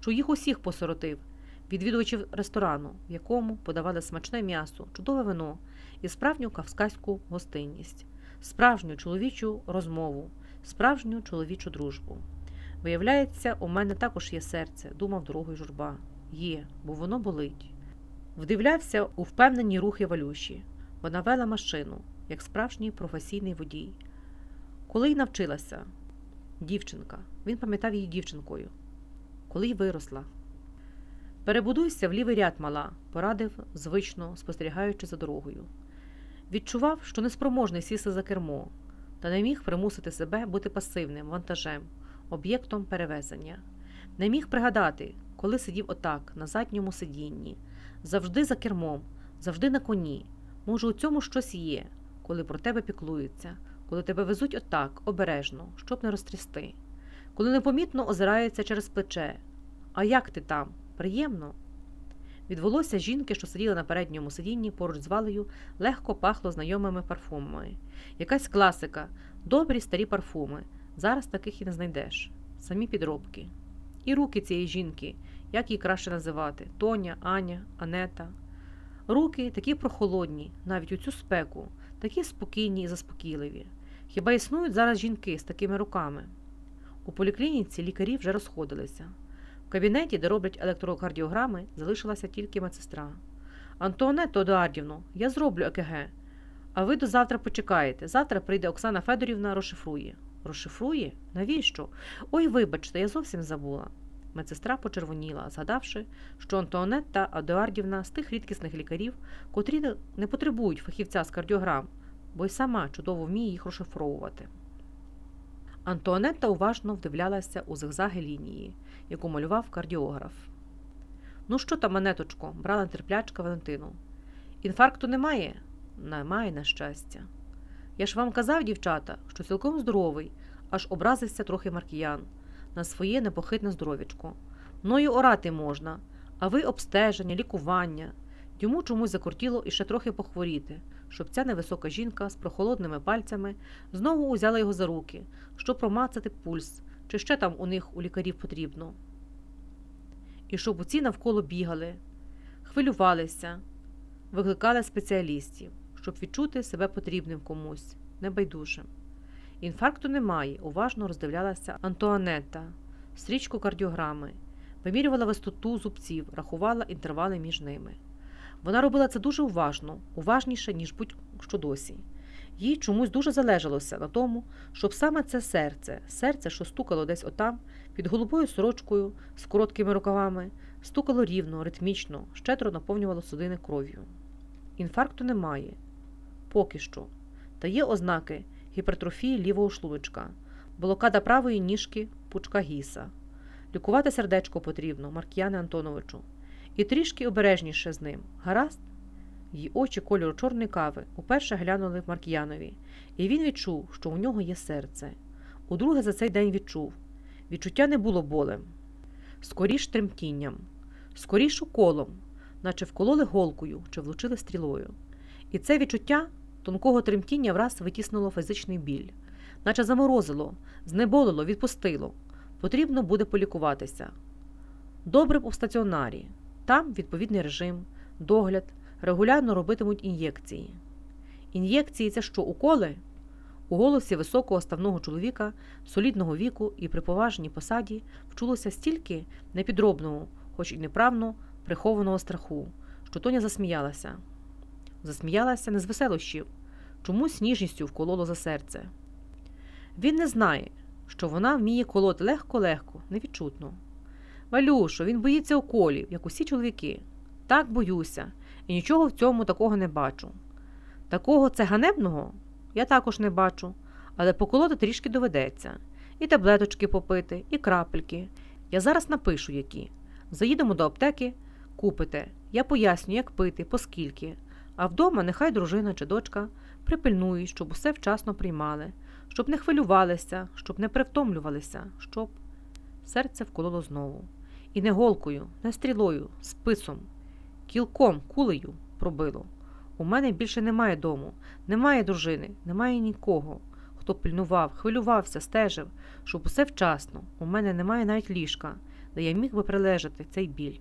що їх усіх посоротив, відвідувачів ресторану, в якому подавали смачне м'ясо, чудове вино і справжню кавказьку гостинність, справжню чоловічу розмову, справжню чоловічу дружбу. Виявляється, у мене також є серце, думав дорогою журба. Є, бо воно болить. Вдивлявся у впевнені рухи Валюші. Вона вела машину, як справжній професійний водій. Коли й навчилася, дівчинка, він пам'ятав її дівчинкою, коли й виросла. Перебудуйся в лівий ряд мала, порадив, звично спостерігаючи за дорогою. Відчував, що неспроможний сісти за кермо, та не міг примусити себе бути пасивним вантажем, об'єктом перевезення. Не міг пригадати, коли сидів отак, на задньому сидінні, завжди за кермом, завжди на коні. Може, у цьому щось є, коли про тебе піклуються, коли тебе везуть отак, обережно, щоб не розтрясти, коли непомітно озираються через плече. А як ти там? Приємно? Від волосся жінки, що сиділа на передньому сидінні поруч з валею, легко пахло знайомими парфумами. Якась класика, добрі старі парфуми. Зараз таких і не знайдеш. Самі підробки. І руки цієї жінки, як її краще називати Тоня, Аня, Анета. Руки такі прохолодні, навіть у цю спеку, такі спокійні і заспокійливі. Хіба існують зараз жінки з такими руками? У поліклініці лікарі вже розходилися. В кабінеті, де роблять електрокардіограми, залишилася тільки медсестра. Антуанетто Едуардівно, я зроблю ЕКГ. А ви до завтра почекаєте. Завтра прийде Оксана Федорівна, розшифрує. Розшифрує? Навіщо? Ой, вибачте, я зовсім забула. Медсестра почервоніла, згадавши, що Антуанетта Адуардівна з тих рідкісних лікарів, котрі не потребують фахівця з кардіограм, бо й сама чудово вміє їх розшифровувати. Антуанетта уважно вдивлялася у зигзаги лінії, яку малював кардіограф. Ну, що там, манеточко, брала терплячка Валентину. Інфаркту немає? Немає, на щастя. Я ж вам казав, дівчата, що цілком здоровий, аж образився трохи Маркіян на своє непохитне здоров'ячко. Мною орати можна, а ви обстеження, лікування. Йому чомусь закортіло іще трохи похворіти, щоб ця невисока жінка з прохолодними пальцями знову узяла його за руки, щоб промацати пульс, чи ще там у них у лікарів потрібно. І щоб оці навколо бігали, хвилювалися, викликали спеціалістів, щоб відчути себе потрібним комусь, небайдужим. Інфаркту немає, уважно роздивлялася Антуанетта, стрічку кардіограми, вимірювала висоту зубців, рахувала інтервали між ними. Вона робила це дуже уважно, уважніше, ніж будь-що досі. Їй чомусь дуже залежалося на тому, щоб саме це серце, серце, що стукало десь отам, під голубою сорочкою з короткими рукавами, стукало рівно, ритмічно, щедро наповнювало судини кров'ю. Інфаркту немає, поки що, та є ознаки гіпертрофії лівого шлуночка, блокада правої ніжки пучка гіса. Лікувати сердечко потрібно, Маркіяне Антоновичу, і трішки обережніше з ним. Гаразд? Її очі кольору чорної кави уперше глянули Маркіянові, і він відчув, що у нього є серце. Удруге за цей день відчув. Відчуття не було болем, скоріш тремтінням, скоріш уколом, наче вкололи голкою чи влучили стрілою. І це відчуття тонкого тремтіння враз витіснуло фізичний біль, наче заморозило, знеболило, відпустило. Потрібно буде полікуватися. Добре б у стаціонарі, там відповідний режим, догляд, регулярно робитимуть ін'єкції. Ін'єкції це що, уколи? У голосі високого ставного чоловіка, солідного віку і при поважній посаді вчулося стільки непідробного, хоч і неправно, прихованого страху, що Тоня засміялася. Засміялася не з веселощів, чомусь ніжністю вкололо за серце. Він не знає, що вона вміє колоти легко-легко, невідчутно. Валюшо, він боїться уколів, як усі чоловіки. Так боюся, і нічого в цьому такого не бачу. Такого це ганебного я також не бачу, але поколоти трішки доведеться. І таблеточки попити, і крапельки. Я зараз напишу які. Заїдемо до аптеки, купите. Я поясню, як пити, поскільки. А вдома нехай дружина чи дочка припильнують, щоб усе вчасно приймали, щоб не хвилювалися, щоб не привтомлювалися, щоб серце вкололо знову. І не голкою, не стрілою, списом, кілком, кулею пробило. У мене більше немає дому, немає дружини, немає нікого, хто пильнував, хвилювався, стежив, щоб усе вчасно. У мене немає навіть ліжка, де я міг би прилежати цей біль.